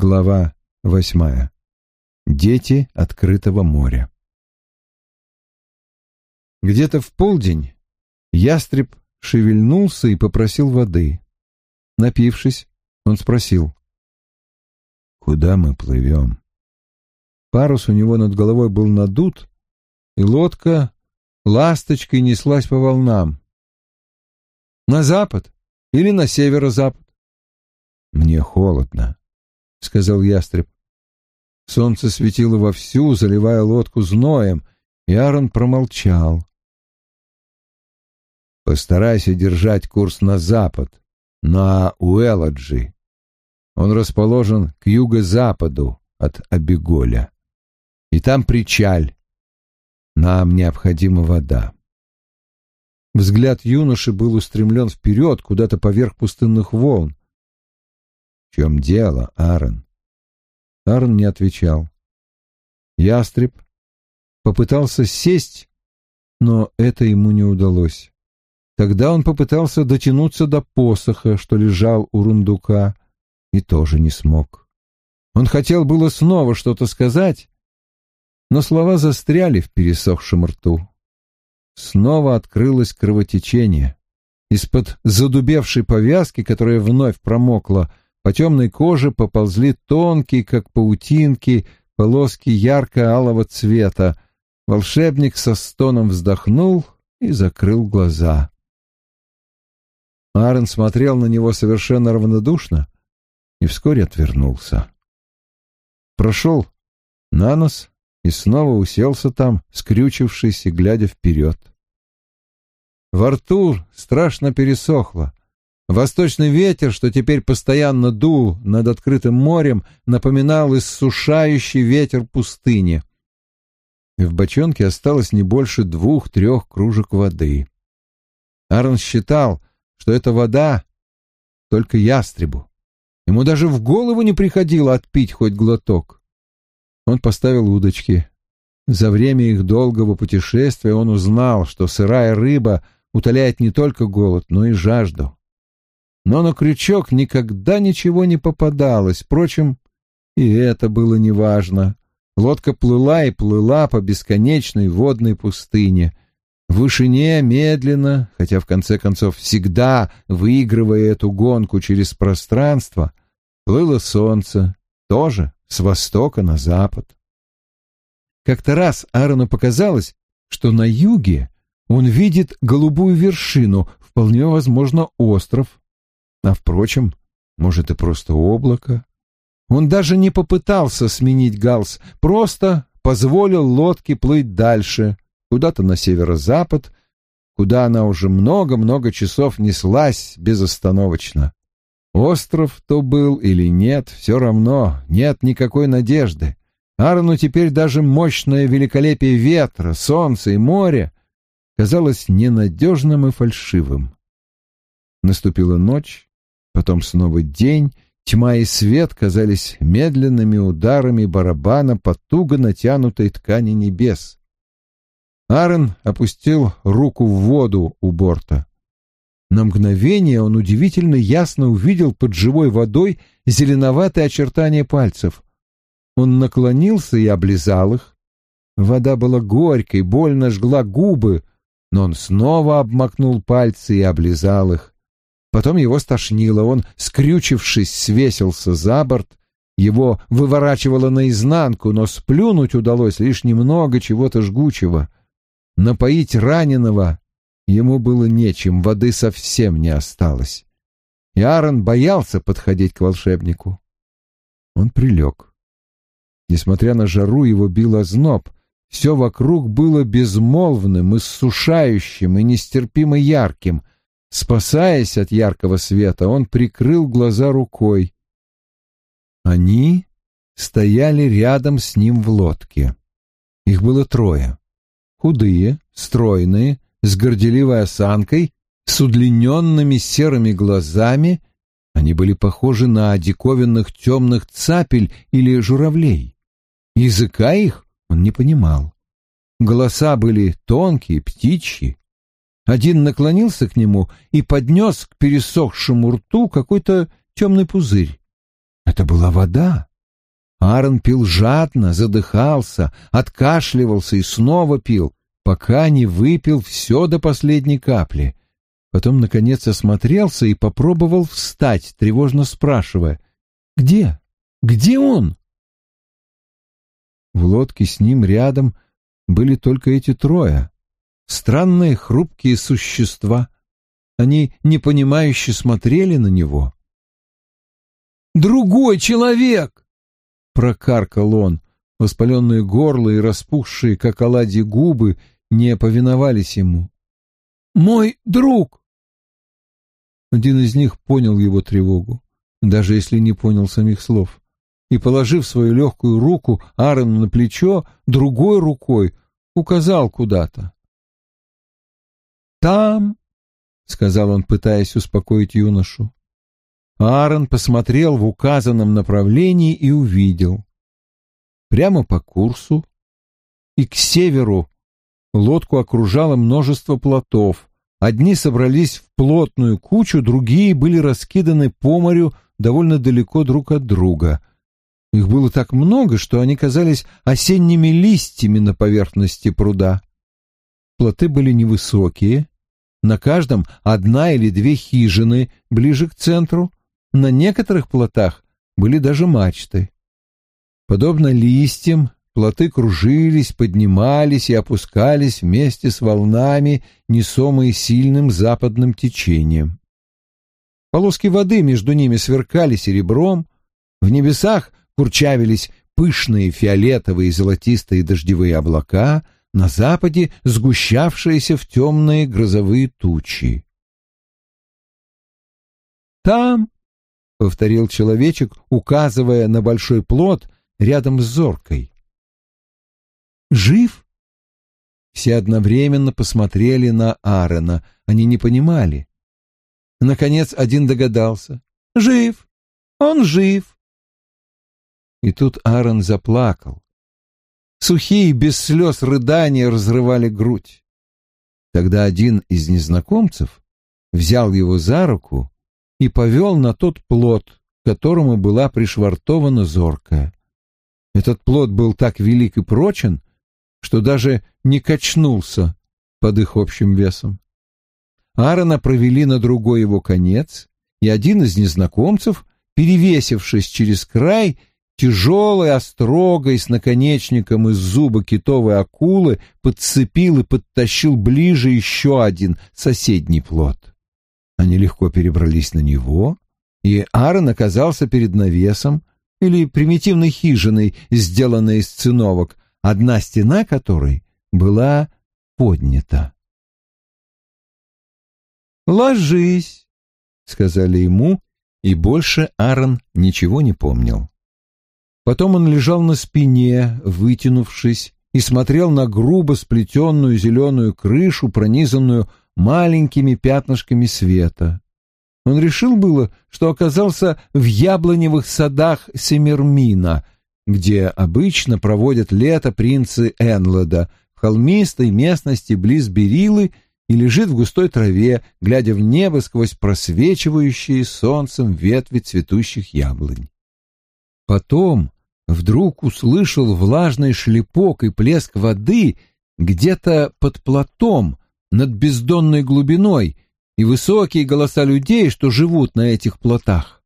Глава восьмая. Дети открытого моря. Где-то в полдень ястреб шевельнулся и попросил воды. Напившись, он спросил. «Куда мы плывем?» Парус у него над головой был надут, и лодка ласточкой неслась по волнам. «На запад или на северо-запад?» «Мне холодно», — сказал ястреб. Солнце светило вовсю, заливая лодку зноем, и Аарон промолчал. «Постарайся держать курс на запад, на Уэладжи. Он расположен к юго-западу от Абиголя. И там причаль. Нам необходима вода». Взгляд юноши был устремлен вперед, куда-то поверх пустынных волн. «В чем дело, Аарон?» Аарон не отвечал. Ястреб попытался сесть, но это ему не удалось. Тогда он попытался дотянуться до посоха, что лежал у рундука, и тоже не смог. Он хотел было снова что-то сказать, но слова застряли в пересохшем рту. Снова открылось кровотечение. Из-под задубевшей повязки, которая вновь промокла, по темной коже поползли тонкие, как паутинки, полоски ярко-алого цвета. Волшебник со стоном вздохнул и закрыл глаза. Аарон смотрел на него совершенно равнодушно и вскоре отвернулся. Прошел на нос и снова уселся там, скрючившись и глядя вперед. Во рту страшно пересохло. Восточный ветер, что теперь постоянно дул над открытым морем, напоминал иссушающий ветер пустыни. В бочонке осталось не больше двух-трех кружек воды. Аарон считал, что эта вода только ястребу. Ему даже в голову не приходило отпить хоть глоток. Он поставил удочки. За время их долгого путешествия он узнал, что сырая рыба утоляет не только голод, но и жажду но на крючок никогда ничего не попадалось. Впрочем, и это было неважно. Лодка плыла и плыла по бесконечной водной пустыне. В вышине медленно, хотя в конце концов всегда выигрывая эту гонку через пространство, плыло солнце, тоже с востока на запад. Как-то раз Аарону показалось, что на юге он видит голубую вершину, вполне возможно, остров. А впрочем, может и просто облако. Он даже не попытался сменить галс, просто позволил лодке плыть дальше, куда-то на северо-запад, куда она уже много-много часов неслась безостановочно. Остров то был или нет, все равно, нет никакой надежды. Арну теперь даже мощное великолепие ветра, солнца и моря казалось ненадежным и фальшивым. Наступила ночь, Потом снова день, тьма и свет казались медленными ударами барабана по туго натянутой ткани небес. Аарон опустил руку в воду у борта. На мгновение он удивительно ясно увидел под живой водой зеленоватые очертания пальцев. Он наклонился и облизал их. Вода была горькой, больно жгла губы, но он снова обмакнул пальцы и облизал их. Потом его стошнило, он, скрючившись, свесился за борт, его выворачивало наизнанку, но сплюнуть удалось лишь немного чего-то жгучего. Напоить раненого ему было нечем, воды совсем не осталось. И Аарон боялся подходить к волшебнику. Он прилег. Несмотря на жару, его бил озноб. Все вокруг было безмолвным, иссушающим и нестерпимо ярким — Спасаясь от яркого света, он прикрыл глаза рукой. Они стояли рядом с ним в лодке. Их было трое. Худые, стройные, с горделивой осанкой, с удлиненными серыми глазами. Они были похожи на диковинных темных цапель или журавлей. Языка их он не понимал. Голоса были тонкие, птичьи, один наклонился к нему и поднес к пересохшему рту какой-то темный пузырь. Это была вода. Аарон пил жадно, задыхался, откашливался и снова пил, пока не выпил все до последней капли. Потом, наконец, осмотрелся и попробовал встать, тревожно спрашивая, «Где? Где он?» В лодке с ним рядом были только эти трое. Странные хрупкие существа. Они непонимающе смотрели на него. «Другой человек!» — прокаркал он. Воспаленные горло и распухшие, как оладьи, губы не повиновались ему. «Мой друг!» Один из них понял его тревогу, даже если не понял самих слов и, положив свою легкую руку Аарону на плечо, другой рукой указал куда-то. «Там», — сказал он, пытаясь успокоить юношу. Аарон посмотрел в указанном направлении и увидел. Прямо по курсу и к северу лодку окружало множество плотов. Одни собрались в плотную кучу, другие были раскиданы по морю довольно далеко друг от друга. Их было так много, что они казались осенними листьями на поверхности пруда. Плоты были невысокие, на каждом одна или две хижины ближе к центру, на некоторых плотах были даже мачты. Подобно листьям, плоты кружились, поднимались и опускались вместе с волнами, несомые сильным западным течением. Полоски воды между ними сверкали серебром, в небесах курчавились пышные фиолетовые и золотистые дождевые облака, на западе сгущавшиеся в темные грозовые тучи. «Там», — повторил человечек, указывая на большой плод рядом с зоркой. «Жив?» Все одновременно посмотрели на Аарона. Они не понимали. Наконец один догадался. «Жив! Он жив!» И тут Аарон заплакал. Сухие, без слез рыдания разрывали грудь. Тогда один из незнакомцев взял его за руку и повел на тот плод, к которому была пришвартована зоркая. Этот плод был так велик и прочен, что даже не качнулся под их общим весом. Аарона провели на другой его конец, и один из незнакомцев, перевесившись через край, тяжелой острогой с наконечником из зуба китовой акулы подцепил и подтащил ближе еще один соседний плод. Они легко перебрались на него, и Аарон оказался перед навесом или примитивной хижиной, сделанной из циновок, одна стена которой была поднята. «Ложись», — сказали ему, и больше Аарон ничего не помнил. Потом он лежал на спине, вытянувшись, и смотрел на грубо сплетенную зеленую крышу, пронизанную маленькими пятнышками света. Он решил было, что оказался в яблоневых садах Семермина, где обычно проводят лето принцы Энлода, в холмистой местности близ Берилы и лежит в густой траве, глядя в небо сквозь просвечивающие солнцем ветви цветущих яблонь. Потом вдруг услышал влажный шлепок и плеск воды где-то под платом над бездонной глубиной и высокие голоса людей, что живут на этих плотах.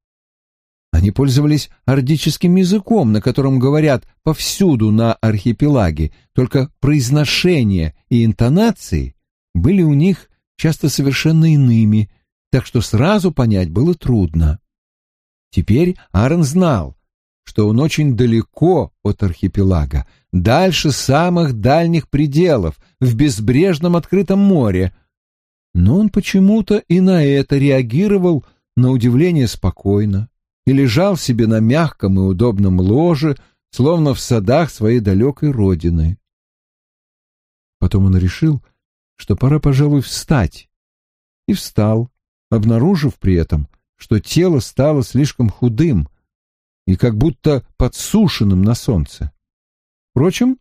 Они пользовались ордическим языком, на котором говорят повсюду на архипелаге, только произношение и интонации были у них часто совершенно иными, так что сразу понять было трудно. Теперь Аарон знал, что он очень далеко от архипелага, дальше самых дальних пределов, в безбрежном открытом море. Но он почему-то и на это реагировал на удивление спокойно и лежал себе на мягком и удобном ложе, словно в садах своей далекой родины. Потом он решил, что пора, пожалуй, встать, и встал, обнаружив при этом, что тело стало слишком худым, и как будто подсушенным на солнце. Впрочем,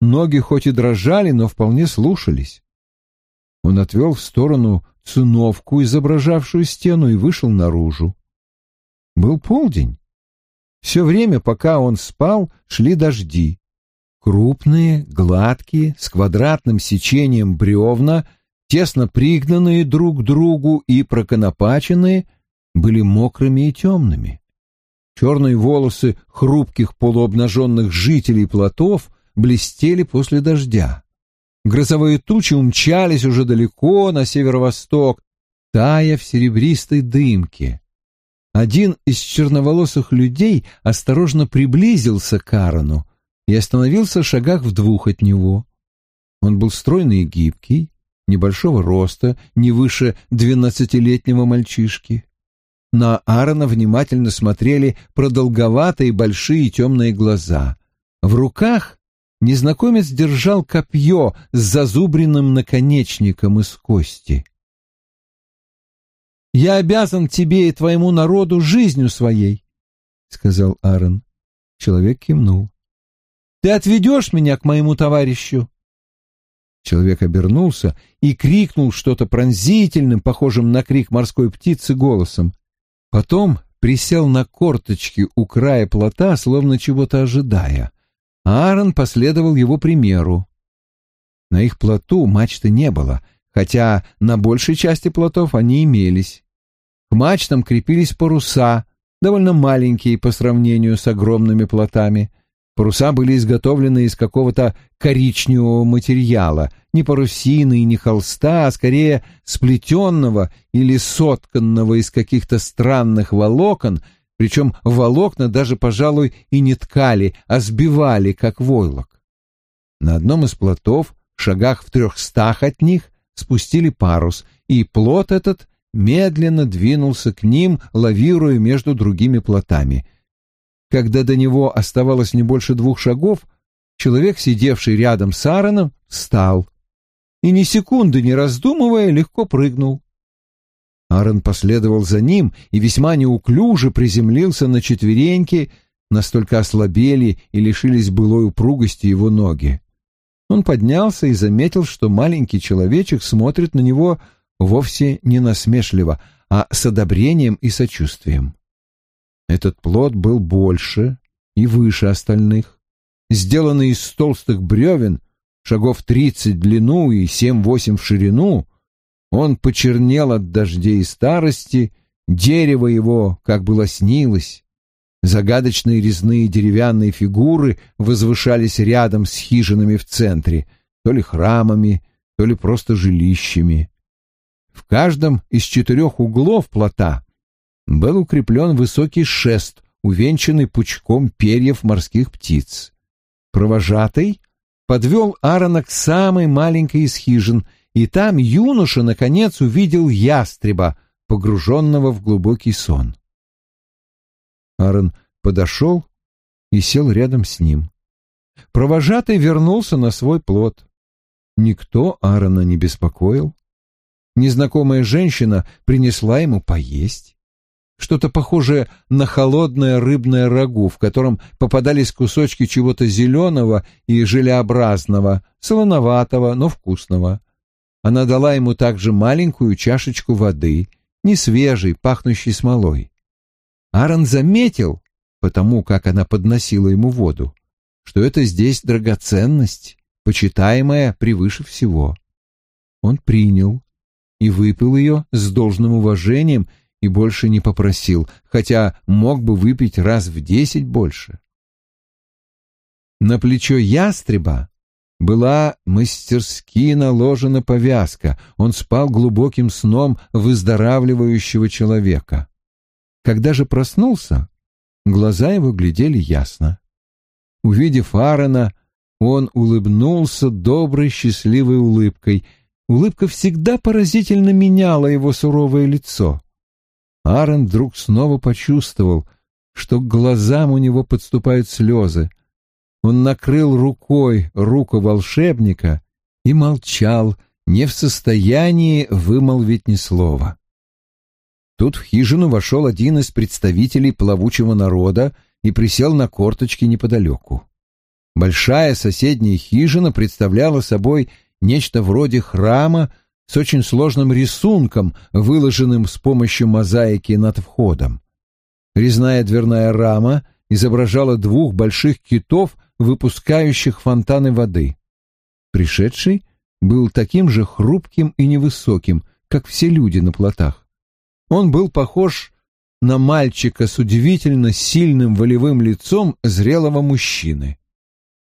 ноги хоть и дрожали, но вполне слушались. Он отвел в сторону циновку, изображавшую стену, и вышел наружу. Был полдень. Все время, пока он спал, шли дожди. Крупные, гладкие, с квадратным сечением бревна, тесно пригнанные друг к другу и проконопаченные, были мокрыми и темными. Черные волосы хрупких полуобнаженных жителей плотов блестели после дождя. Грозовые тучи умчались уже далеко на северо-восток, тая в серебристой дымке. Один из черноволосых людей осторожно приблизился к Аарону и остановился в шагах в двух от него. Он был стройный и гибкий, небольшого роста, не выше двенадцатилетнего мальчишки. На Аарона внимательно смотрели продолговатые большие темные глаза. В руках незнакомец держал копье с зазубренным наконечником из кости. «Я обязан тебе и твоему народу жизнью своей», — сказал Аарон. Человек кивнул. «Ты отведешь меня к моему товарищу?» Человек обернулся и крикнул что-то пронзительным, похожим на крик морской птицы, голосом. Потом присел на корточки у края плота, словно чего-то ожидая. Аарон последовал его примеру. На их плоту мачты не было, хотя на большей части плотов они имелись. К мачтам крепились паруса, довольно маленькие по сравнению с огромными плотами — Паруса были изготовлены из какого-то коричневого материала, не парусины и не холста, а скорее сплетенного или сотканного из каких-то странных волокон, причем волокна даже, пожалуй, и не ткали, а сбивали, как войлок. На одном из плотов, шагах в трехстах от них, спустили парус, и плот этот медленно двинулся к ним, лавируя между другими плотами — когда до него оставалось не больше двух шагов, человек, сидевший рядом с Аароном, встал и, ни секунды не раздумывая, легко прыгнул. Аарон последовал за ним и весьма неуклюже приземлился на четвереньки, настолько ослабели и лишились былой упругости его ноги. Он поднялся и заметил, что маленький человечек смотрит на него вовсе не насмешливо, а с одобрением и сочувствием. Этот плод был больше и выше остальных. Сделанный из толстых бревен, шагов тридцать в длину и семь-восемь в ширину, он почернел от дождей и старости, дерево его, как было снилось. Загадочные резные деревянные фигуры возвышались рядом с хижинами в центре, то ли храмами, то ли просто жилищами. В каждом из четырех углов плота был укреплен высокий шест, увенчанный пучком перьев морских птиц. Провожатый подвел Аарона к самой маленькой из хижин, и там юноша, наконец, увидел ястреба, погруженного в глубокий сон. Аарон подошел и сел рядом с ним. Провожатый вернулся на свой плод. Никто Аарона не беспокоил. Незнакомая женщина принесла ему поесть что-то похожее на холодное рыбное рагу, в котором попадались кусочки чего-то зеленого и желеобразного, солоноватого, но вкусного. Она дала ему также маленькую чашечку воды, не свежей, пахнущей смолой. Аарон заметил, потому как она подносила ему воду, что это здесь драгоценность, почитаемая превыше всего. Он принял и выпил ее с должным уважением и больше не попросил, хотя мог бы выпить раз в десять больше. На плечо ястреба была мастерски наложена повязка, он спал глубоким сном выздоравливающего человека. Когда же проснулся, глаза его глядели ясно. Увидев Аарона, он улыбнулся доброй счастливой улыбкой. Улыбка всегда поразительно меняла его суровое лицо. Аарон вдруг снова почувствовал, что к глазам у него подступают слезы. Он накрыл рукой руку волшебника и молчал, не в состоянии вымолвить ни слова. Тут в хижину вошел один из представителей плавучего народа и присел на корточки неподалеку. Большая соседняя хижина представляла собой нечто вроде храма с очень сложным рисунком, выложенным с помощью мозаики над входом. Резная дверная рама изображала двух больших китов, выпускающих фонтаны воды. Пришедший был таким же хрупким и невысоким, как все люди на плотах. Он был похож на мальчика с удивительно сильным волевым лицом зрелого мужчины.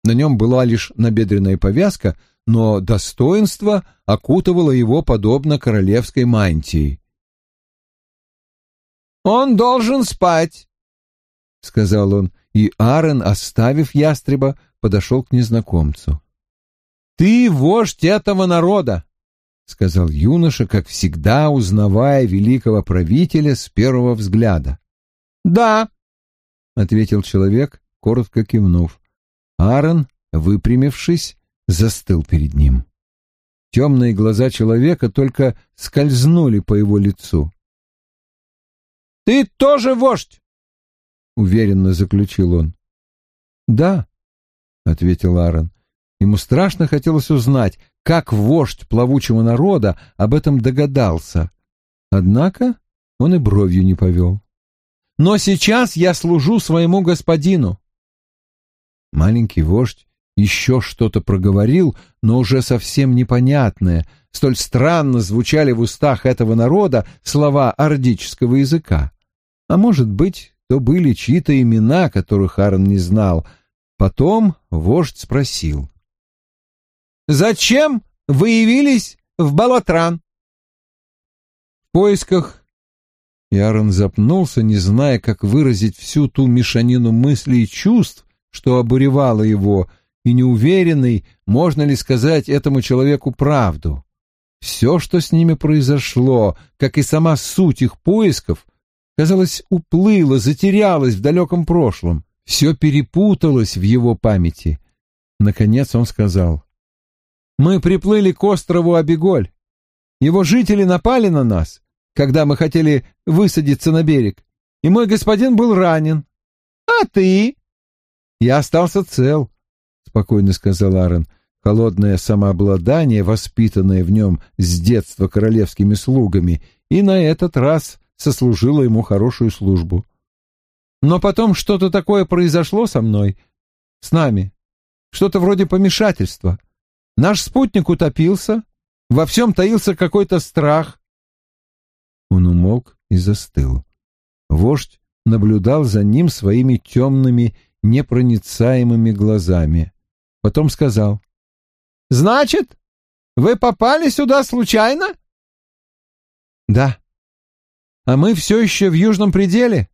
На нем была лишь набедренная повязка, но достоинство окутывало его подобно королевской мантии. «Он должен спать», — сказал он, и Аарон, оставив ястреба, подошел к незнакомцу. «Ты вождь этого народа», — сказал юноша, как всегда узнавая великого правителя с первого взгляда. «Да», — ответил человек, коротко кивнув. Аарон, выпрямившись, застыл перед ним. Темные глаза человека только скользнули по его лицу. «Ты тоже вождь!» — уверенно заключил он. «Да», — ответил Аарон. Ему страшно хотелось узнать, как вождь плавучего народа об этом догадался. Однако он и бровью не повел. «Но сейчас я служу своему господину». Маленький вождь еще что-то проговорил, но уже совсем непонятное. Столь странно звучали в устах этого народа слова ордического языка. А может быть, то были чьи-то имена, которых Аарон не знал. Потом вождь спросил. Зачем вы явились в Балатран? В поисках... Ярон запнулся, не зная, как выразить всю ту мешанину мыслей и чувств, что обуревало его, и неуверенный, можно ли сказать этому человеку правду. Все, что с ними произошло, как и сама суть их поисков, казалось, уплыло, затерялось в далеком прошлом. Все перепуталось в его памяти. Наконец он сказал, мы приплыли к острову Абиголь. Его жители напали на нас, когда мы хотели высадиться на берег, и мой господин был ранен. А ты? Я остался цел, спокойно сказал Аарон. Холодное самообладание, воспитанное в нем с детства королевскими слугами, и на этот раз сослужило ему хорошую службу. Но потом что-то такое произошло со мной, с нами, что-то вроде помешательства. Наш спутник утопился, во всем таился какой-то страх. Он умолк и застыл. Вождь наблюдал за ним своими темными, непроницаемыми глазами. Потом сказал. «Значит, вы попали сюда случайно?» «Да. А мы все еще в южном пределе».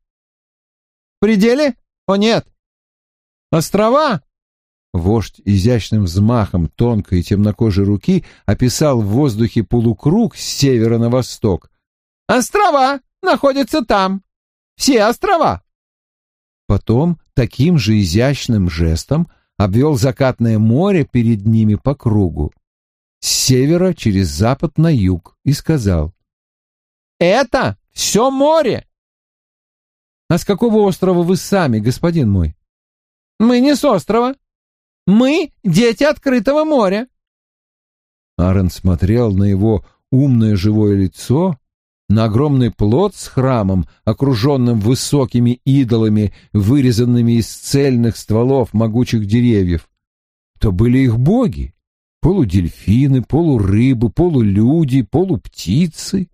«В пределе? О, нет. Острова Вождь изящным взмахом тонкой темнокожей руки описал в воздухе полукруг с севера на восток. «Острова находятся там! Все острова!» Потом таким же изящным жестом обвел закатное море перед ними по кругу, с севера через запад на юг, и сказал «Это все море!» «А с какого острова вы сами, господин мой?» «Мы не с острова, мы — дети открытого моря. Аарон смотрел на его умное живое лицо, на огромный плод с храмом, окруженным высокими идолами, вырезанными из цельных стволов могучих деревьев. То были их боги — полудельфины, полурыбы, полулюди, полуптицы.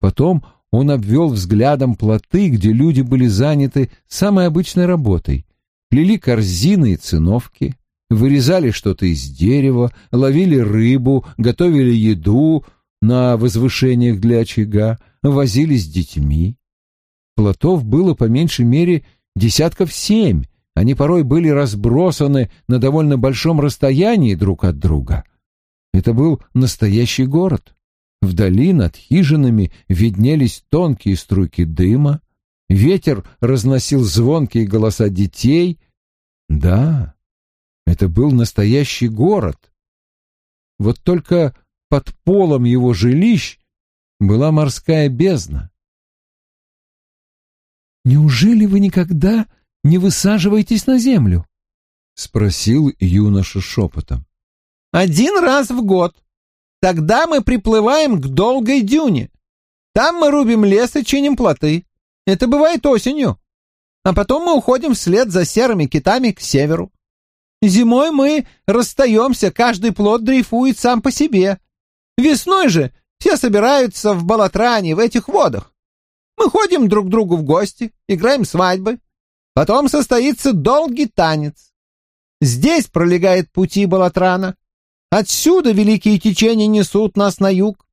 Потом он обвел взглядом плоты, где люди были заняты самой обычной работой плели корзины и циновки, вырезали что-то из дерева, ловили рыбу, готовили еду на возвышениях для очага, возились с детьми. Плотов было по меньшей мере десятков семь, они порой были разбросаны на довольно большом расстоянии друг от друга. Это был настоящий город. Вдали над хижинами виднелись тонкие струйки дыма, ветер разносил звонкие голоса детей, да, это был настоящий город. Вот только под полом его жилищ была морская бездна. «Неужели вы никогда не высаживаетесь на землю?» — спросил юноша шепотом. «Один раз в год. Тогда мы приплываем к долгой дюне. Там мы рубим лес и чиним плоты. Это бывает осенью. а потом мы уходим вслед за серыми китами к северу. Зимой мы расстаемся, каждый плод дрейфует сам по себе. Весной же все собираются в Балатране, в этих водах. Мы ходим друг к другу в гости, играем свадьбы. Потом состоится долгий танец. Здесь пролегает пути Балатрана. Отсюда великие течения несут нас на юг.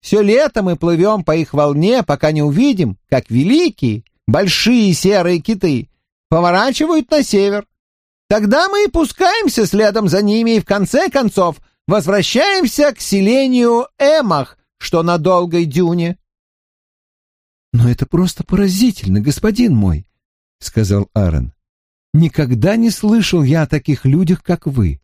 Все лето мы плывем по их волне, пока не увидим, как великие, большие серые киты поворачивают на север. Тогда мы и пускаемся следом за ними и в конце концов возвращаемся к селению Эмах, что на долгой дюне. «Но это просто поразительно, господин мой», — сказал Аарон. «Никогда не слышал я о таких людях, как вы.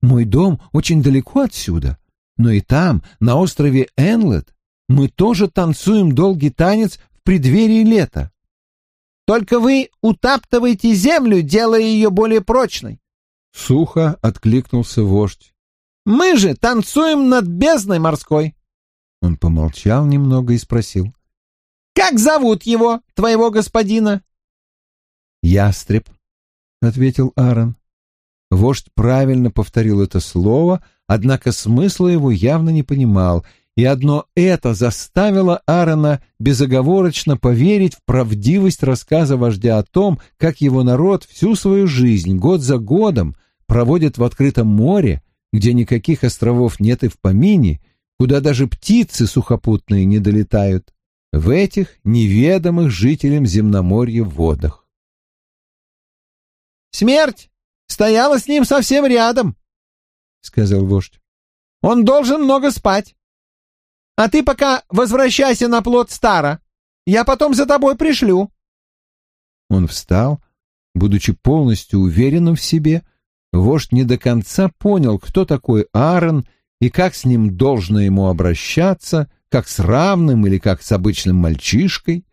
Мой дом очень далеко отсюда, но и там, на острове Энлет, мы тоже танцуем долгий танец в преддверии лета. Только вы утаптываете землю, делая ее более прочной. Сухо откликнулся вождь. Мы же танцуем над бездной морской. Он помолчал немного и спросил. Как зовут его, твоего господина? Ястреб, ответил Аарон. Вождь правильно повторил это слово, однако смысла его явно не понимал, и одно это заставило Аарона безоговорочно поверить в правдивость рассказа вождя о том, как его народ всю свою жизнь, год за годом, проводит в открытом море, где никаких островов нет и в помине, куда даже птицы сухопутные не долетают, в этих неведомых жителям земноморья водах. «Смерть стояла с ним совсем рядом», — сказал вождь. «Он должен много спать. А ты пока возвращайся на плод Стара. Я потом за тобой пришлю». Он встал, будучи полностью уверенным в себе. Вождь не до конца понял, кто такой Аарон и как с ним должно ему обращаться, как с равным или как с обычным мальчишкой.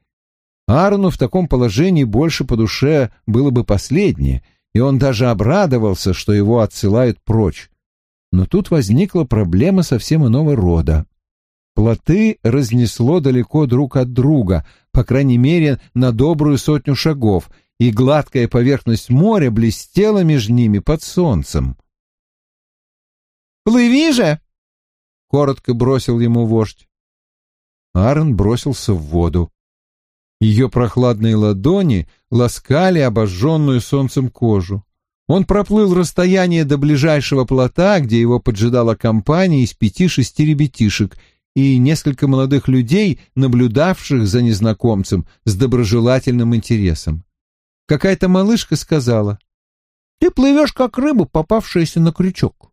Аарону в таком положении больше по душе было бы последнее, и он даже обрадовался, что его отсылают прочь. Но тут возникла проблема совсем иного рода. Плоты разнесло далеко друг от друга, по крайней мере, на добрую сотню шагов, и гладкая поверхность моря блестела между ними под солнцем. «Плыви же!» — коротко бросил ему вождь. Аарон бросился в воду. Ее прохладные ладони ласкали обожженную солнцем кожу. Он проплыл расстояние до ближайшего плота, где его поджидала компания из пяти-шести ребятишек — и несколько молодых людей, наблюдавших за незнакомцем с доброжелательным интересом. Какая-то малышка сказала, «Ты плывешь, как рыба, попавшаяся на крючок».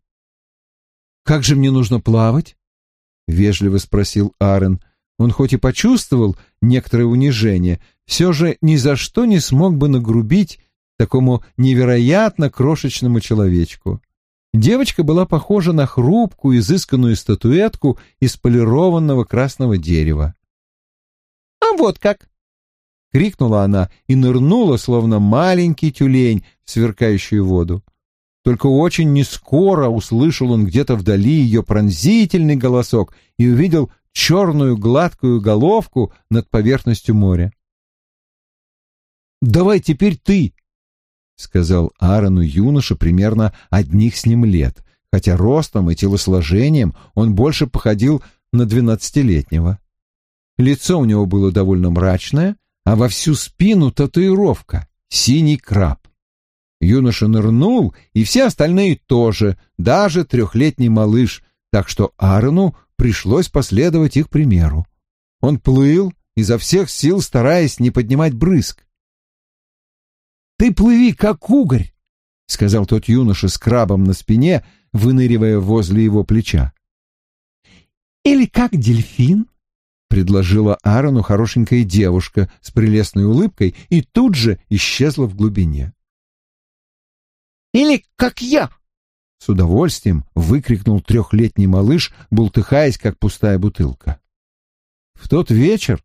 «Как же мне нужно плавать?» — вежливо спросил Аарон. Он хоть и почувствовал некоторое унижение, все же ни за что не смог бы нагрубить такому невероятно крошечному человечку. Девочка была похожа на хрупкую, изысканную статуэтку из полированного красного дерева. «А вот как!» — крикнула она и нырнула, словно маленький тюлень, в сверкающую воду. Только очень нескоро услышал он где-то вдали ее пронзительный голосок и увидел черную гладкую головку над поверхностью моря. «Давай теперь ты!» — сказал Аарону юноша примерно одних с ним лет, хотя ростом и телосложением он больше походил на двенадцатилетнего. Лицо у него было довольно мрачное, а во всю спину татуировка — синий краб. Юноша нырнул, и все остальные тоже, даже трехлетний малыш, так что Аарону пришлось последовать их примеру. Он плыл, изо всех сил стараясь не поднимать брызг. Ты плыви, как угорь, — сказал тот юноша с крабом на спине, выныривая возле его плеча. «Или как дельфин?» — предложила Аарону хорошенькая девушка с прелестной улыбкой и тут же исчезла в глубине. «Или как я!» — с удовольствием выкрикнул трехлетний малыш, бултыхаясь, как пустая бутылка. В тот вечер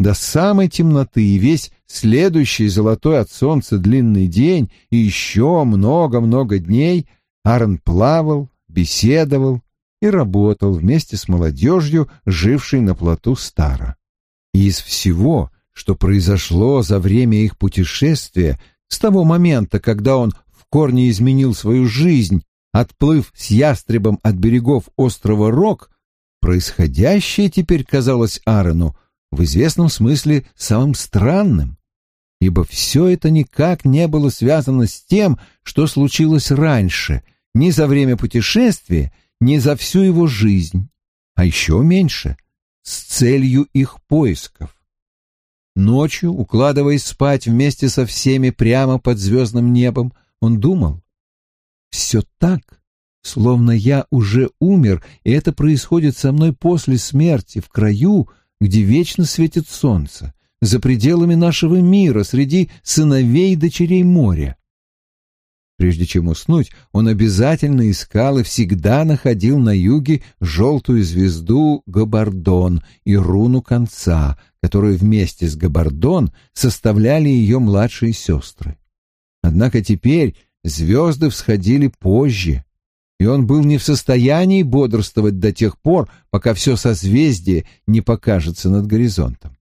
до самой темноты и весь следующий золотой от солнца длинный день и еще много-много дней Аарон плавал, беседовал и работал вместе с молодежью, жившей на плоту Стара. Из всего, что произошло за время их путешествия, с того момента, когда он в корне изменил свою жизнь, отплыв с ястребом от берегов острова Рок, происходящее теперь казалось Аарону в известном смысле самым странным, ибо все это никак не было связано с тем, что случилось раньше, ни за время путешествия, ни за всю его жизнь, а еще меньше — с целью их поисков. Ночью, укладываясь спать вместе со всеми прямо под звездным небом, он думал, «Все так, словно я уже умер, и это происходит со мной после смерти, в краю, где вечно светит солнце, за пределами нашего мира, среди сыновей и дочерей моря. Прежде чем уснуть, он обязательно искал и всегда находил на юге желтую звезду Габардон и руну конца, которую вместе с Габардон составляли ее младшие сестры. Однако теперь звезды всходили позже, и он был не в состоянии бодрствовать до тех пор, пока все созвездие не покажется над горизонтом.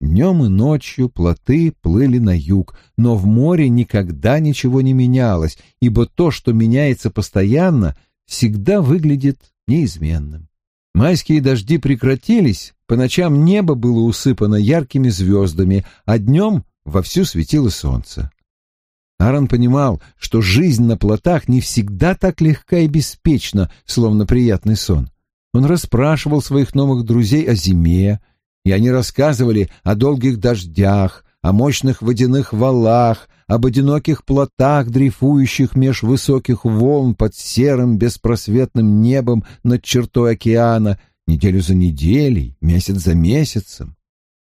Днем и ночью плоты плыли на юг, но в море никогда ничего не менялось, ибо то, что меняется постоянно, всегда выглядит неизменным. Майские дожди прекратились, по ночам небо было усыпано яркими звездами, а днем вовсю светило солнце. Аарон понимал, что жизнь на плотах не всегда так легка и беспечна, словно приятный сон. Он расспрашивал своих новых друзей о зиме, и они рассказывали о долгих дождях, о мощных водяных валах, об одиноких плотах, дрейфующих меж высоких волн под серым беспросветным небом над чертой океана, неделю за неделей, месяц за месяцем.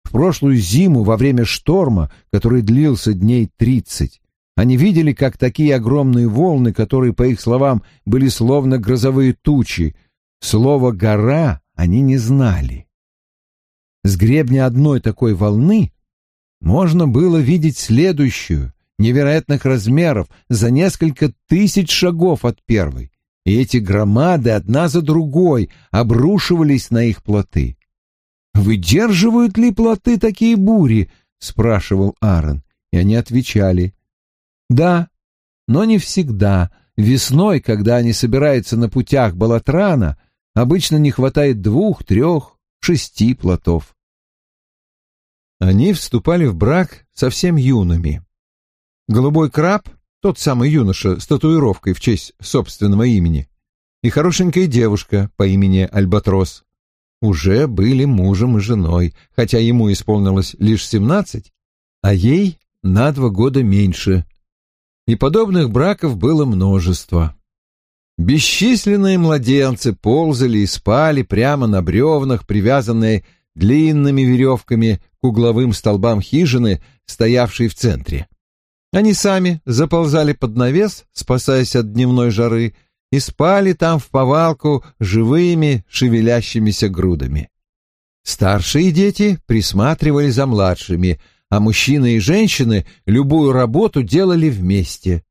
В прошлую зиму, во время шторма, который длился дней тридцать, они видели, как такие огромные волны, которые, по их словам, были словно грозовые тучи, слово «гора» они не знали. С гребня одной такой волны можно было видеть следующую, невероятных размеров, за несколько тысяч шагов от первой, и эти громады одна за другой обрушивались на их плоты. «Выдерживают ли плоты такие бури?» — спрашивал Аарон, и они отвечали. «Да, но не всегда. Весной, когда они собираются на путях Балатрана, обычно не хватает двух, трех, шести плотов. Они вступали в брак совсем юными. Голубой краб, тот самый юноша с татуировкой в честь собственного имени, и хорошенькая девушка по имени Альбатрос уже были мужем и женой, хотя ему исполнилось лишь семнадцать, а ей на два года меньше. И подобных браков было множество. Бесчисленные младенцы ползали и спали прямо на бревнах, привязанные длинными веревками к угловым столбам хижины, стоявшей в центре. Они сами заползали под навес, спасаясь от дневной жары, и спали там в повалку живыми шевелящимися грудами. Старшие дети присматривали за младшими, а мужчины и женщины любую работу делали вместе.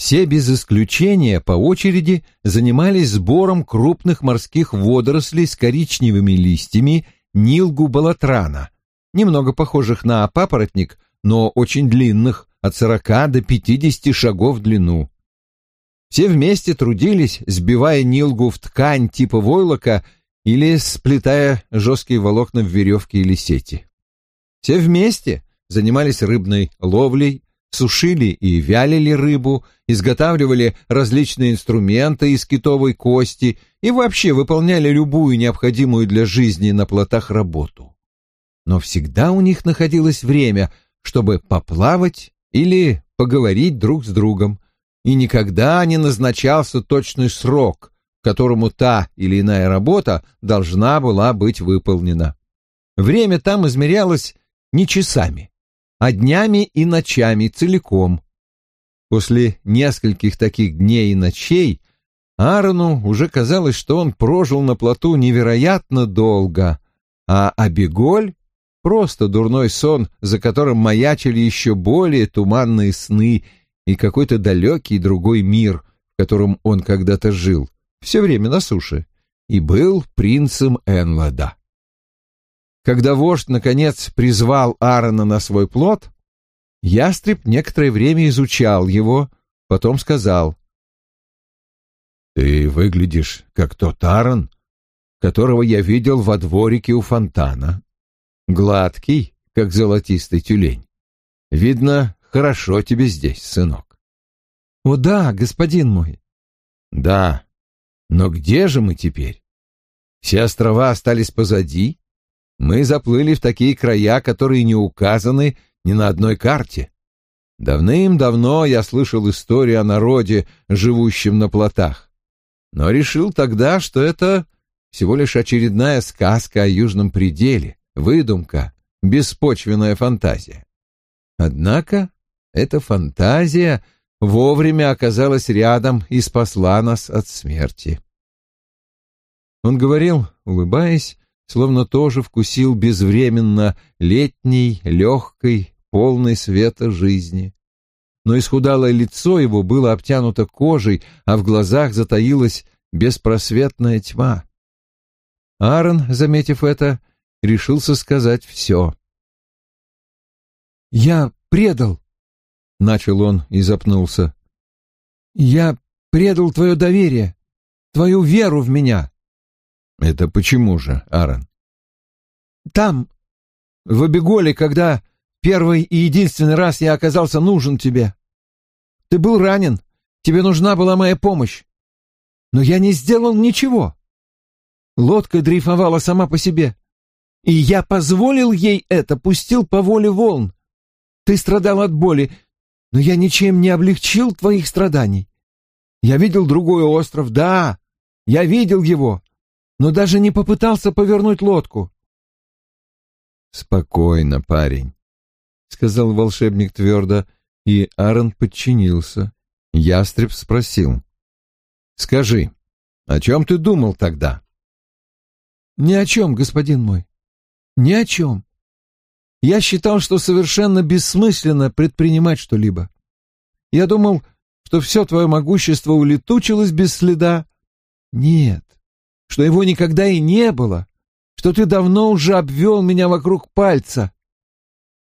Все без исключения по очереди занимались сбором крупных морских водорослей с коричневыми листьями Нилгу балатрана, немного похожих на папоротник, но очень длинных, от сорока до пятидесяти шагов в длину. Все вместе трудились, сбивая Нилгу в ткань типа войлока или сплетая жесткие волокна в веревке или сети. Все вместе занимались рыбной ловлей, сушили и вялили рыбу, изготавливали различные инструменты из китовой кости и вообще выполняли любую необходимую для жизни на плотах работу. Но всегда у них находилось время, чтобы поплавать или поговорить друг с другом, и никогда не назначался точный срок, которому та или иная работа должна была быть выполнена. Время там измерялось не часами, а днями и ночами целиком. После нескольких таких дней и ночей Аарону уже казалось, что он прожил на плоту невероятно долго, а Абиголь — просто дурной сон, за которым маячили еще более туманные сны и какой-то далекий другой мир, в котором он когда-то жил, все время на суше, и был принцем Энлада. Когда вождь, наконец, призвал Аарона на свой плод, ястреб некоторое время изучал его, потом сказал, «Ты выглядишь, как тот Аарон, которого я видел во дворике у фонтана. Гладкий, как золотистый тюлень. Видно, хорошо тебе здесь, сынок». «О да, господин мой». «Да, но где же мы теперь? Все острова остались позади, мы заплыли в такие края, которые не указаны ни на одной карте. Давным-давно я слышал историю о народе, живущем на плотах, но решил тогда, что это всего лишь очередная сказка о южном пределе, выдумка, беспочвенная фантазия. Однако эта фантазия вовремя оказалась рядом и спасла нас от смерти. Он говорил, улыбаясь, словно тоже вкусил безвременно летней, легкой, полной света жизни. Но исхудалое лицо его было обтянуто кожей, а в глазах затаилась беспросветная тьма. Аарон, заметив это, решился сказать все. «Я предал», — начал он и запнулся. «Я предал твое доверие, твою веру в меня. Это почему же, Аарон? Там, в Обеголе, когда первый и единственный раз я оказался нужен тебе. Ты был ранен, тебе нужна была моя помощь. Но я не сделал ничего. Лодка дрейфовала сама по себе. И я позволил ей это, пустил по воле волн. Ты страдал от боли, но я ничем не облегчил твоих страданий. Я видел другой остров, да, я видел его, но даже не попытался повернуть лодку. «Спокойно, парень», — сказал волшебник твердо, и Аарон подчинился. Ястреб спросил. «Скажи, о чем ты думал тогда?» «Ни о чем, господин мой, ни о чем. Я считал, что совершенно бессмысленно предпринимать что-либо. Я думал, что все твое могущество улетучилось без следа. Нет, что его никогда и не было, что ты давно уже обвел меня вокруг пальца.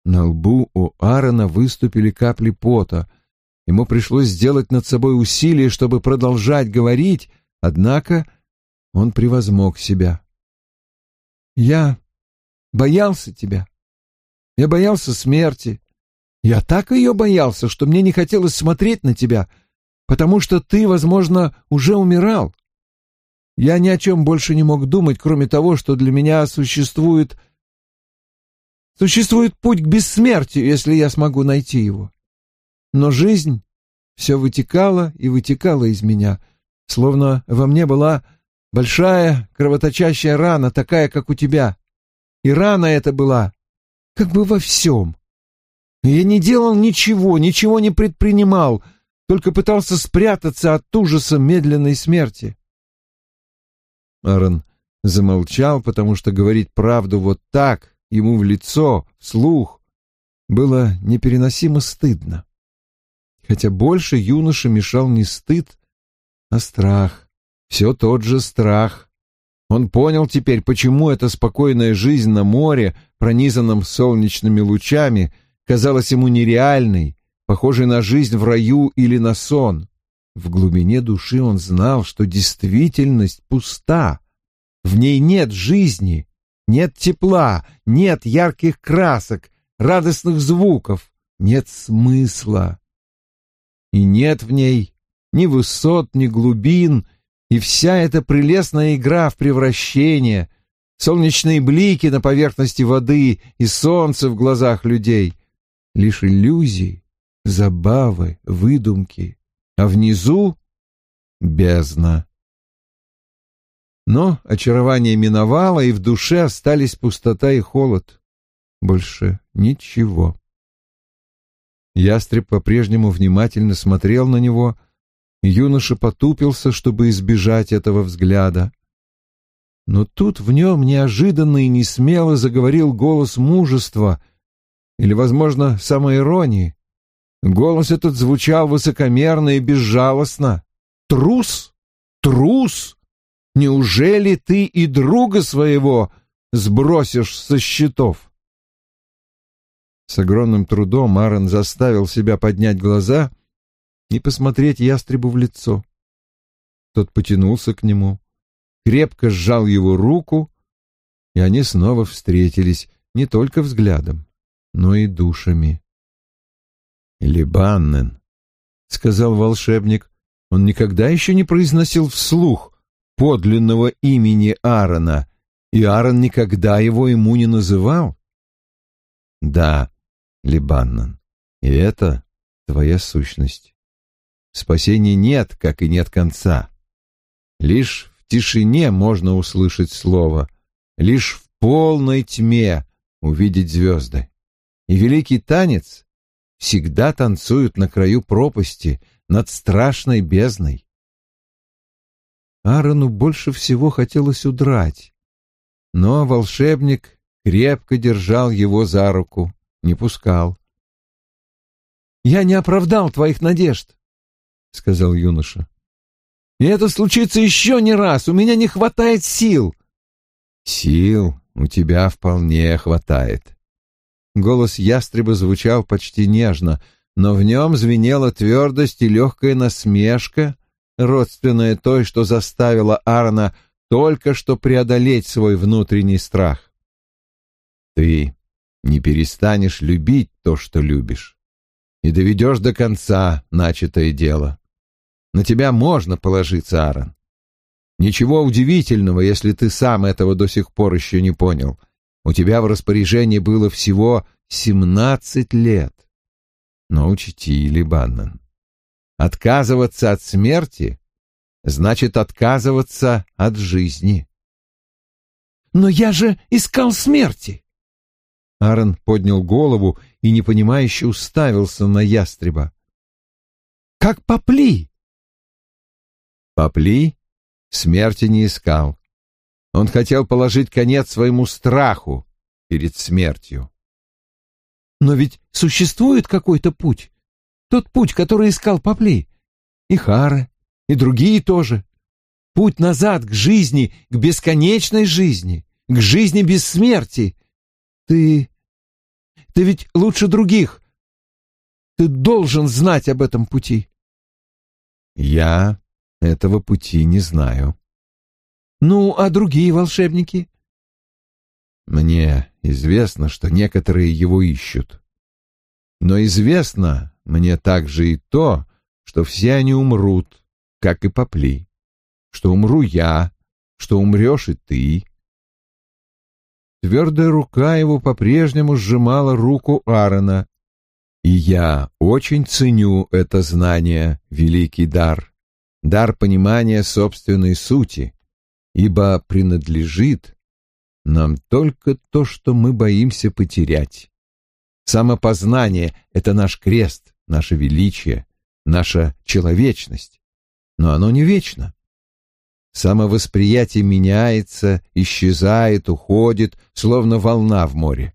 На лбу у Аарона выступили капли пота. Ему пришлось сделать над собой усилие, чтобы продолжать говорить, однако он превозмог себя. «Я боялся тебя. Я боялся смерти. Я так ее боялся, что мне не хотелось смотреть на тебя, потому что ты, возможно, уже умирал. Я ни о чем больше не мог думать, кроме того, что для меня существует... Существует путь к бессмертию, если я смогу найти его. Но жизнь все вытекала и вытекала из меня, словно во мне была большая кровоточащая рана, такая, как у тебя. И рана эта была как бы во всем. Я не делал ничего, ничего не предпринимал, только пытался спрятаться от ужаса медленной смерти. Аарон замолчал, потому что говорить правду вот так, ему в лицо, вслух, было непереносимо стыдно. Хотя больше юноше мешал не стыд, а страх. Все тот же страх. Он понял теперь, почему эта спокойная жизнь на море, пронизанном солнечными лучами, казалась ему нереальной, похожей на жизнь в раю или на сон. В глубине души он знал, что действительность пуста. В ней нет жизни, нет тепла, нет ярких красок, радостных звуков, нет смысла. И нет в ней ни высот, ни глубин, и вся эта прелестная игра в превращение, солнечные блики на поверхности воды и солнце в глазах людей — лишь иллюзии, забавы, выдумки а внизу — бездна. Но очарование миновало, и в душе остались пустота и холод. Больше ничего. Ястреб по-прежнему внимательно смотрел на него, юноша потупился, чтобы избежать этого взгляда. Но тут в нем неожиданно и несмело заговорил голос мужества, или, возможно, самоиронии. Голос этот звучал высокомерно и безжалостно. «Трус? Трус? Неужели ты и друга своего сбросишь со счетов. С огромным трудом Аарон заставил себя поднять глаза и посмотреть ястребу в лицо. Тот потянулся к нему, крепко сжал его руку, и они снова встретились не только взглядом, но и душами. «Либаннен», — сказал волшебник, — он никогда еще не произносил вслух подлинного имени Аарона, и Аарон никогда его ему не называл. «Да, Либаннан, и это твоя сущность. Спасения нет, как и нет конца. Лишь в тишине можно услышать слово, лишь в полной тьме увидеть звезды. И великий танец всегда танцуют на краю пропасти над страшной бездной. Аарону больше всего хотелось удрать, но волшебник крепко держал его за руку, не пускал. «Я не оправдал твоих надежд», — сказал юноша. И это случится еще не раз. У меня не хватает сил. Сил у тебя вполне хватает. Голос ястреба звучал почти нежно, но в нем звенела твердость и легкая насмешка, родственная той, что заставила Арна только что преодолеть свой внутренний страх. Ты не перестанешь любить то, что любишь, и доведешь до конца начатое дело. На тебя можно положиться, Аарон. Ничего удивительного, если ты сам этого до сих пор еще не понял. У тебя в распоряжении было всего семнадцать лет. Но учти, Либаннан, отказываться от смерти значит отказываться от жизни. «Но я же искал смерти!» Аарон поднял голову и непонимающе уставился на ястреба. «Как попли!» Попли смерти не искал. Он хотел положить конец своему страху перед смертью. Но ведь существует какой-то путь. Тот путь, который искал Попли. И Хара, и другие тоже. Путь назад к жизни, к бесконечной жизни, к жизни без смерти. Ты... Ты ведь лучше других. Ты должен знать об этом пути. Я этого пути не знаю. Ну, а другие волшебники? Мне известно, что некоторые его ищут. Но известно мне также и то, что все они умрут, как и попли. Что умру я, что умрешь и ты. Твердая рука его по-прежнему сжимала руку Аарона, и я очень ценю это знание, великий дар дар понимания собственной сути, ибо принадлежит нам только то, что мы боимся потерять. Самопознание — это наш крест, наше величие, наша человечность, но оно не вечно. Самовосприятие меняется, исчезает, уходит, словно волна в море.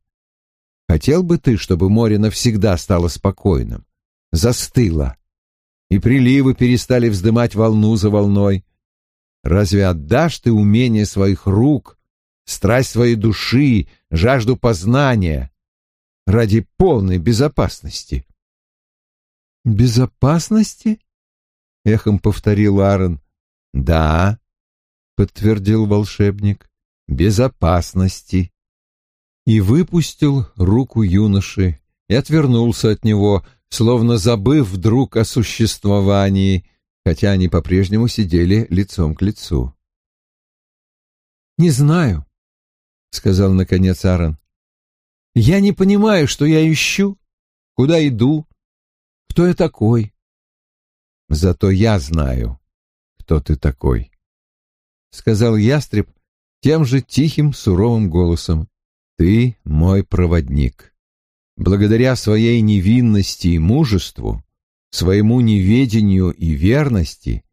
Хотел бы ты, чтобы море навсегда стало спокойным, застыло, и приливы перестали вздымать волну за волной. Разве отдашь ты умение своих рук, страсть своей души, жажду познания ради полной безопасности? «Безопасности?» — эхом повторил Аарон. «Да», — подтвердил волшебник, — «безопасности». И выпустил руку юноши и отвернулся от него, словно забыв вдруг о существовании, хотя они по-прежнему сидели лицом к лицу. «Не знаю», — сказал наконец Аарон. «Я не понимаю, что я ищу, куда иду, кто я такой. Зато я знаю, кто ты такой», — сказал ястреб тем же тихим, суровым голосом. «Ты мой проводник» благодаря своей невинности и мужеству, своему неведению и верности,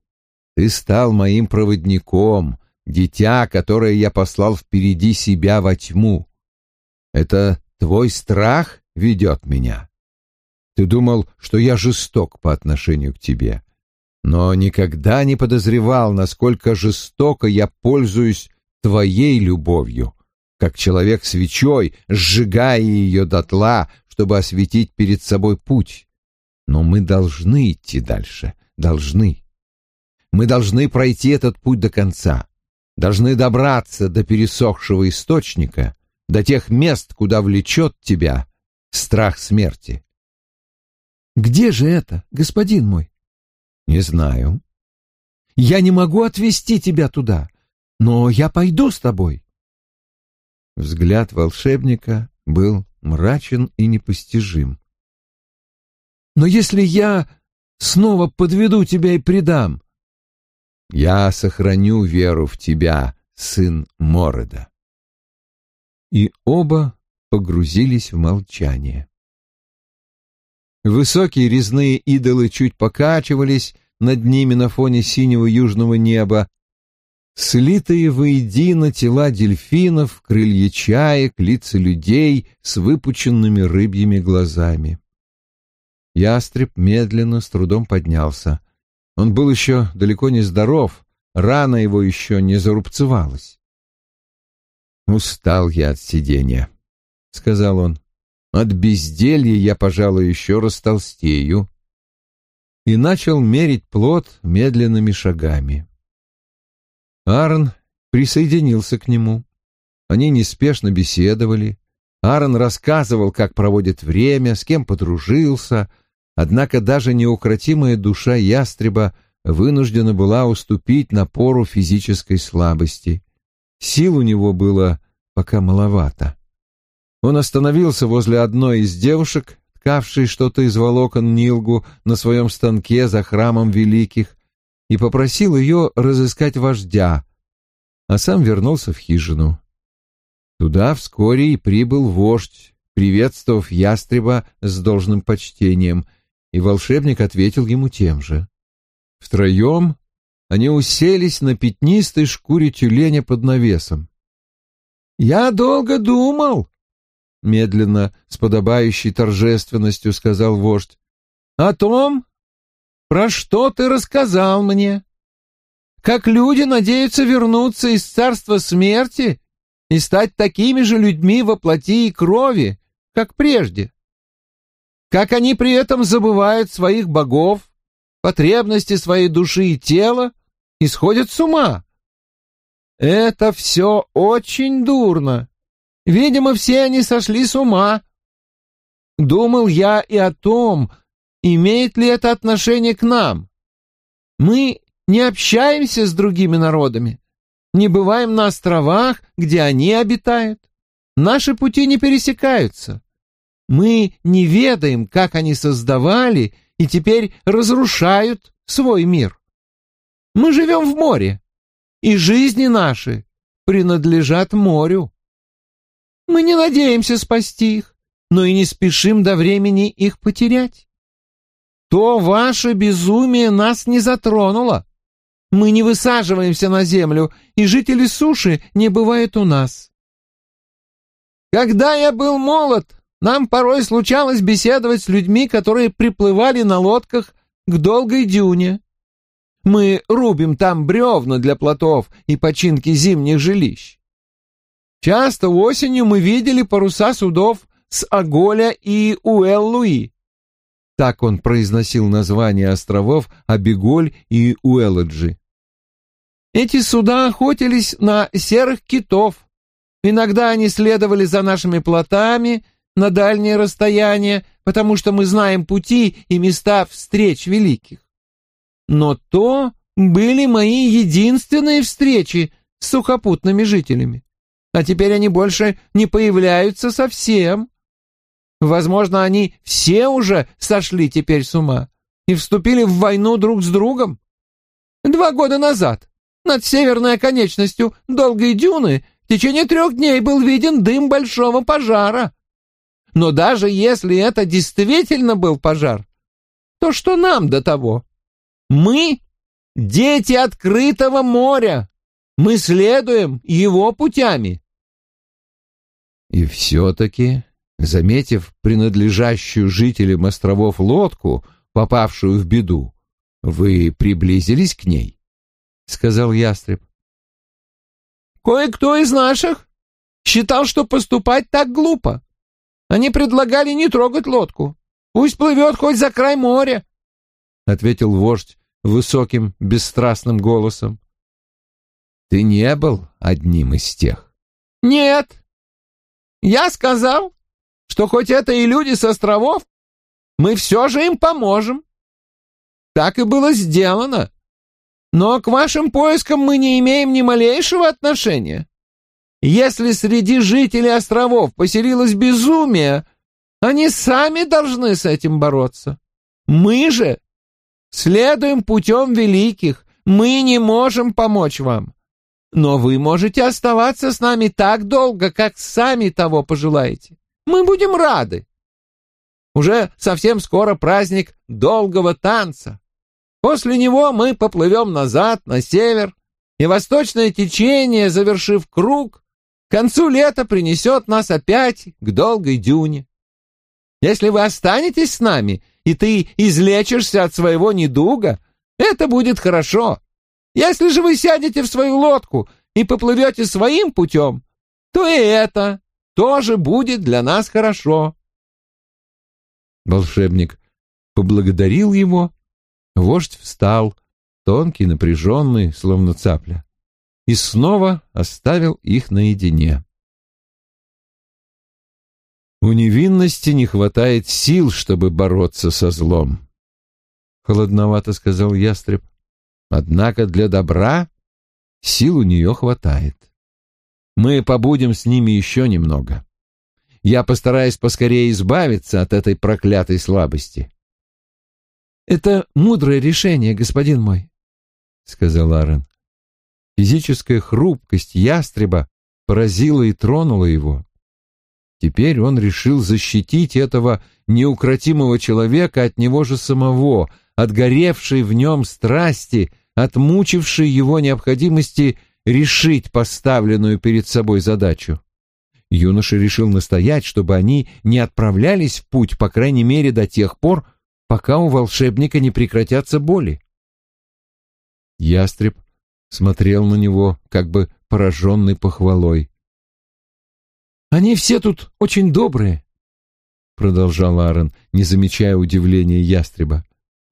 ты стал моим проводником, дитя, которое я послал впереди себя во тьму. Это твой страх ведет меня. Ты думал, что я жесток по отношению к тебе, но никогда не подозревал, насколько жестоко я пользуюсь твоей любовью, как человек свечой, сжигая ее дотла, чтобы осветить перед собой путь. Но мы должны идти дальше, должны. Мы должны пройти этот путь до конца, должны добраться до пересохшего источника, до тех мест, куда влечет тебя страх смерти. Где же это, господин мой? Не знаю. Я не могу отвезти тебя туда, но я пойду с тобой. Взгляд волшебника был мрачен и непостижим. Но если я снова подведу тебя и предам? Я сохраню веру в тебя, сын Морода. И оба погрузились в молчание. Высокие резные идолы чуть покачивались над ними на фоне синего южного неба. Слитые воедино тела дельфинов, крылья чаек, лица людей с выпученными рыбьими глазами. Ястреб медленно, с трудом поднялся. Он был еще далеко не здоров, рана его еще не зарубцевалась. «Устал я от сидения», — сказал он. От безделья я, пожалуй, еще раз толстею. И начал мерить плод медленными шагами. Аарон присоединился к нему. Они неспешно беседовали. Аарон рассказывал, как проводит время, с кем подружился, однако даже неукротимая душа ястреба вынуждена была уступить напору физической слабости. Сил у него было пока маловато. Он остановился возле одной из девушек, ткавшей что-то из волокон Нилгу на своем станке за храмом великих, и попросил ее разыскать вождя, а сам вернулся в хижину. Туда вскоре и прибыл вождь, приветствовав ястреба с должным почтением, и волшебник ответил ему тем же. Втроем они уселись на пятнистой шкуре тюленя под навесом. «Я долго думал», медленно, с подобающей торжественностью сказал вождь. О том, про что ты рассказал мне. Как люди надеются вернуться из царства смерти и стать такими же людьми во плоти и крови, как прежде. Как они при этом забывают своих богов, потребности своей души и тела и сходят с ума. Это все очень дурно. Видимо, все они сошли с ума. Думал я и о том, имеет ли это отношение к нам. Мы не общаемся с другими народами, не бываем на островах, где они обитают. Наши пути не пересекаются. Мы не ведаем, как они создавали и теперь разрушают свой мир. Мы живем в море, и жизни наши принадлежат морю. Мы не надеемся спасти их, но и не спешим до времени их потерять. То ваше безумие нас не затронуло. Мы не высаживаемся на землю, и жители суши не бывает у нас. Когда я был молод, нам порой случалось беседовать с людьми, которые приплывали на лодках к долгой дюне. Мы рубим там бревна для плотов и починки зимних жилищ. Часто осенью мы видели паруса судов с Аголя и Уэллуи. Так он произносил названия островов Абиголь и Уэлладжи. Эти суда охотились на серых китов. Иногда они следовали за нашими плотами на дальние расстояния, потому что мы знаем пути и места встреч великих. Но то были мои единственные встречи с сухопутными жителями а теперь они больше не появляются совсем. Возможно, они все уже сошли теперь с ума и вступили в войну друг с другом. Два года назад над северной оконечностью долгой дюны в течение трех дней был виден дым большого пожара. Но даже если это действительно был пожар, то что нам до того? Мы — дети открытого моря. Мы следуем его путями. И все-таки, заметив принадлежащую жителям островов лодку, попавшую в беду, вы приблизились к ней, — сказал ястреб. Кое-кто из наших считал, что поступать так глупо. Они предлагали не трогать лодку. Пусть плывет хоть за край моря, — ответил вождь высоким, бесстрастным голосом. Ты не был одним из тех? Нет. Я сказал, что хоть это и люди с островов, мы все же им поможем. Так и было сделано. Но к вашим поискам мы не имеем ни малейшего отношения. Если среди жителей островов поселилось безумие, они сами должны с этим бороться. Мы же следуем путем великих, мы не можем помочь вам. Но вы можете оставаться с нами так долго, как сами того пожелаете. Мы будем рады. Уже совсем скоро праздник долгого танца. После него мы поплывем назад, на север, и восточное течение, завершив круг, к концу лета принесет нас опять к долгой дюне. Если вы останетесь с нами, и ты излечишься от своего недуга, это будет хорошо. Если же вы сядете в свою лодку и поплывете своим путем, то и это тоже будет для нас хорошо. Волшебник поблагодарил его Вождь встал, тонкий, напряженный, словно цапля, и снова оставил их наедине. У невинности не хватает сил, чтобы бороться со злом. Холодновато сказал ястреб. Однако для добра сил у нее хватает. Мы побудем с ними еще немного. Я постараюсь поскорее избавиться от этой проклятой слабости. «Это мудрое решение, господин мой», — сказал Аарон. Физическая хрупкость ястреба поразила и тронула его. Теперь он решил защитить этого неукротимого человека от него же самого, от горевшей в нем страсти, от мучившей его необходимости решить поставленную перед собой задачу. Юноша решил настоять, чтобы они не отправлялись в путь, по крайней мере, до тех пор, пока у волшебника не прекратятся боли. Ястреб смотрел на него, как бы пораженный похвалой. «Они все тут очень добрые», — продолжал Аарон, не замечая удивления ястреба.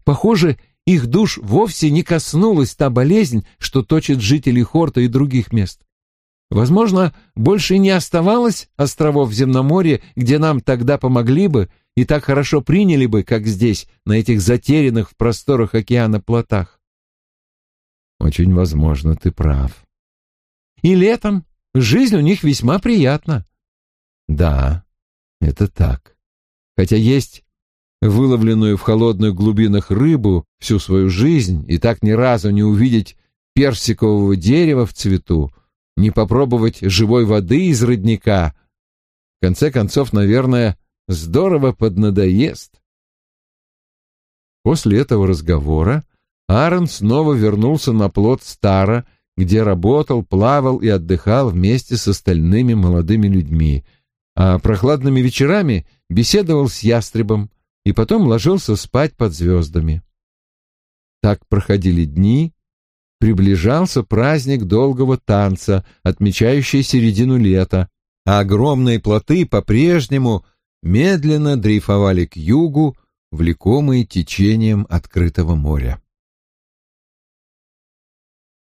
«Похоже, их душ вовсе не коснулась та болезнь, что точит жителей Хорта и других мест. Возможно, больше не оставалось островов в Земноморье, где нам тогда помогли бы и так хорошо приняли бы, как здесь, на этих затерянных в просторах океана плотах. Очень возможно, ты прав. И летом жизнь у них весьма приятна. Да, это так. Хотя есть выловленную в холодных глубинах рыбу всю свою жизнь и так ни разу не увидеть персикового дерева в цвету, не попробовать живой воды из родника. В конце концов, наверное, здорово поднадоест. После этого разговора Аарон снова вернулся на плот Стара, где работал, плавал и отдыхал вместе с остальными молодыми людьми, а прохладными вечерами беседовал с ястребом и потом ложился спать под звездами. Так проходили дни, приближался праздник долгого танца, отмечающий середину лета, а огромные плоты по-прежнему медленно дрейфовали к югу, влекомые течением открытого моря.